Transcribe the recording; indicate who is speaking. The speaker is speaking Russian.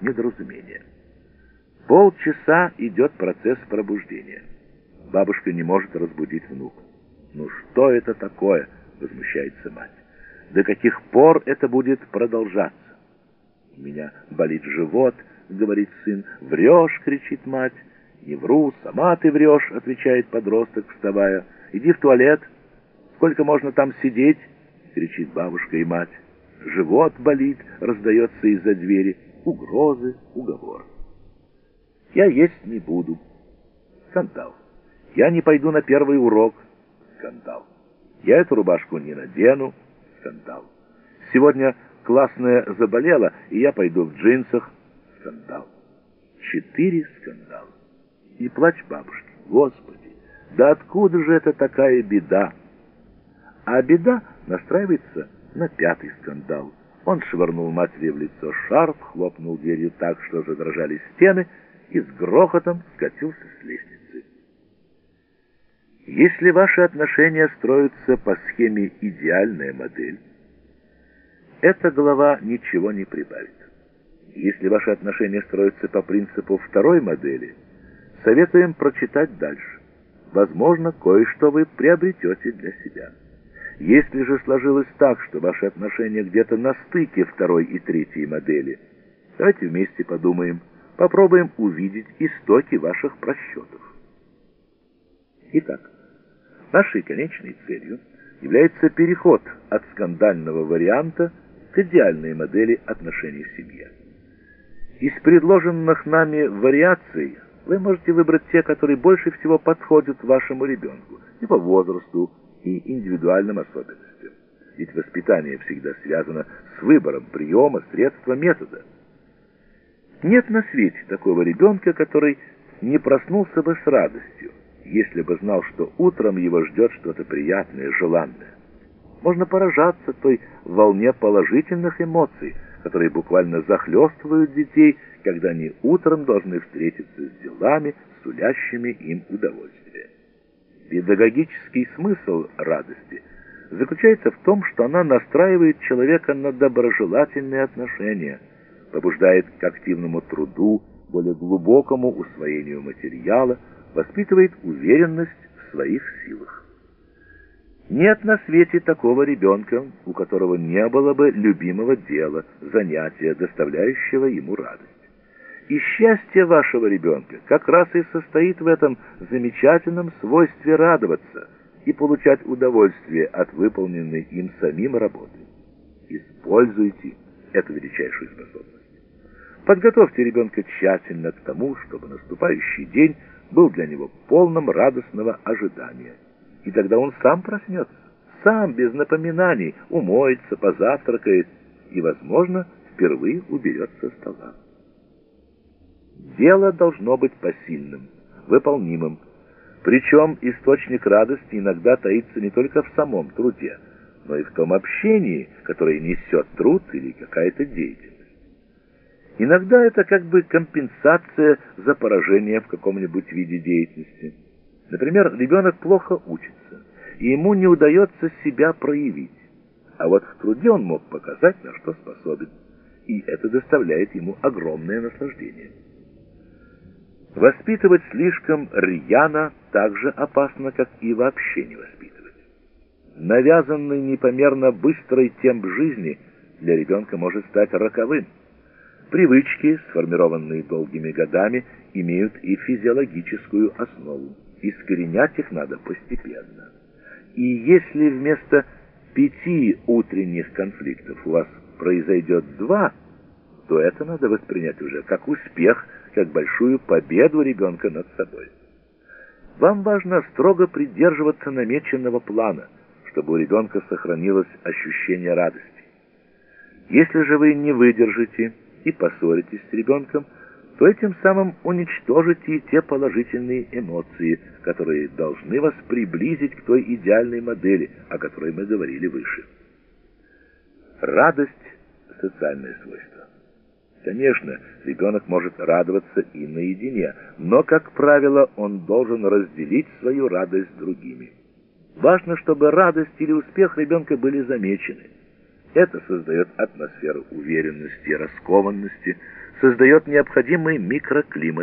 Speaker 1: недоразумение. Полчаса идет процесс пробуждения. Бабушка не может разбудить внука. «Ну что это такое?» — возмущается мать. «До каких пор это будет продолжаться?» «У меня болит живот», — говорит сын. «Врешь!» — кричит мать. «Не вру, сама ты врешь!» — отвечает подросток, вставая. «Иди в туалет!» Сколько можно там сидеть?» — кричит бабушка и мать. «Живот болит», — раздается из-за двери. Угрозы, уговор. «Я есть не буду». Скандал. «Я не пойду на первый урок». Скандал. «Я эту рубашку не надену». Скандал. «Сегодня классная заболела, и я пойду в джинсах». Скандал. Четыре скандала. И плач бабушки. Господи, да откуда же это такая беда? А беда настраивается на пятый скандал. Он швырнул матери в лицо шарф, хлопнул дверью так, что задрожали стены, и с грохотом скатился с лестницы. Если ваши отношения строятся по схеме «идеальная модель», эта глава ничего не прибавит. Если ваши отношения строятся по принципу второй модели, советуем прочитать дальше. Возможно, кое-что вы приобретете для себя. Если же сложилось так, что ваши отношения где-то на стыке второй и третьей модели, давайте вместе подумаем, попробуем увидеть истоки ваших просчетов. Итак, нашей конечной целью является переход от скандального варианта к идеальной модели отношений в семье. Из предложенных нами вариаций вы можете выбрать те, которые больше всего подходят вашему ребенку, и по возрасту, и индивидуальным особенностям. Ведь воспитание всегда связано с выбором приема, средства, метода. Нет на свете такого ребенка, который не проснулся бы с радостью, если бы знал, что утром его ждет что-то приятное, желанное. Можно поражаться той волне положительных эмоций, которые буквально захлестывают детей, когда они утром должны встретиться с делами, сулящими им удовольствие. Педагогический смысл радости заключается в том, что она настраивает человека на доброжелательные отношения, побуждает к активному труду, более глубокому усвоению материала, воспитывает уверенность в своих силах. Нет на свете такого ребенка, у которого не было бы любимого дела, занятия, доставляющего ему радость. И счастье вашего ребенка как раз и состоит в этом замечательном свойстве радоваться и получать удовольствие от выполненной им самим работы. Используйте эту величайшую способность. Подготовьте ребенка тщательно к тому, чтобы наступающий день был для него полным радостного ожидания. И тогда он сам проснется, сам, без напоминаний, умоется, позавтракает и, возможно, впервые уберет со стола. Дело должно быть посильным, выполнимым. Причем источник радости иногда таится не только в самом труде, но и в том общении, которое несет труд или какая-то деятельность. Иногда это как бы компенсация за поражение в каком-нибудь виде деятельности. Например, ребенок плохо учится, и ему не удается себя проявить. А вот в труде он мог показать, на что способен, и это доставляет ему огромное наслаждение. Воспитывать слишком рьяно так же опасно, как и вообще не воспитывать. Навязанный непомерно быстрый темп жизни для ребенка может стать роковым. Привычки, сформированные долгими годами, имеют и физиологическую основу. Искоренять их надо постепенно. И если вместо пяти утренних конфликтов у вас произойдет два, то это надо воспринять уже как успех – как большую победу ребенка над собой. Вам важно строго придерживаться намеченного плана, чтобы у ребенка сохранилось ощущение радости. Если же вы не выдержите и поссоритесь с ребенком, то этим самым уничтожите те положительные эмоции, которые должны вас приблизить к той идеальной модели, о которой мы говорили выше. Радость – социальное свойство. Конечно, ребенок может радоваться и наедине, но, как правило, он должен разделить свою радость с другими. Важно, чтобы радость или успех ребенка были замечены. Это создает атмосферу уверенности, раскованности, создает необходимый микроклимат.